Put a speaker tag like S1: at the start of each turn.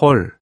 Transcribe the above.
S1: 헐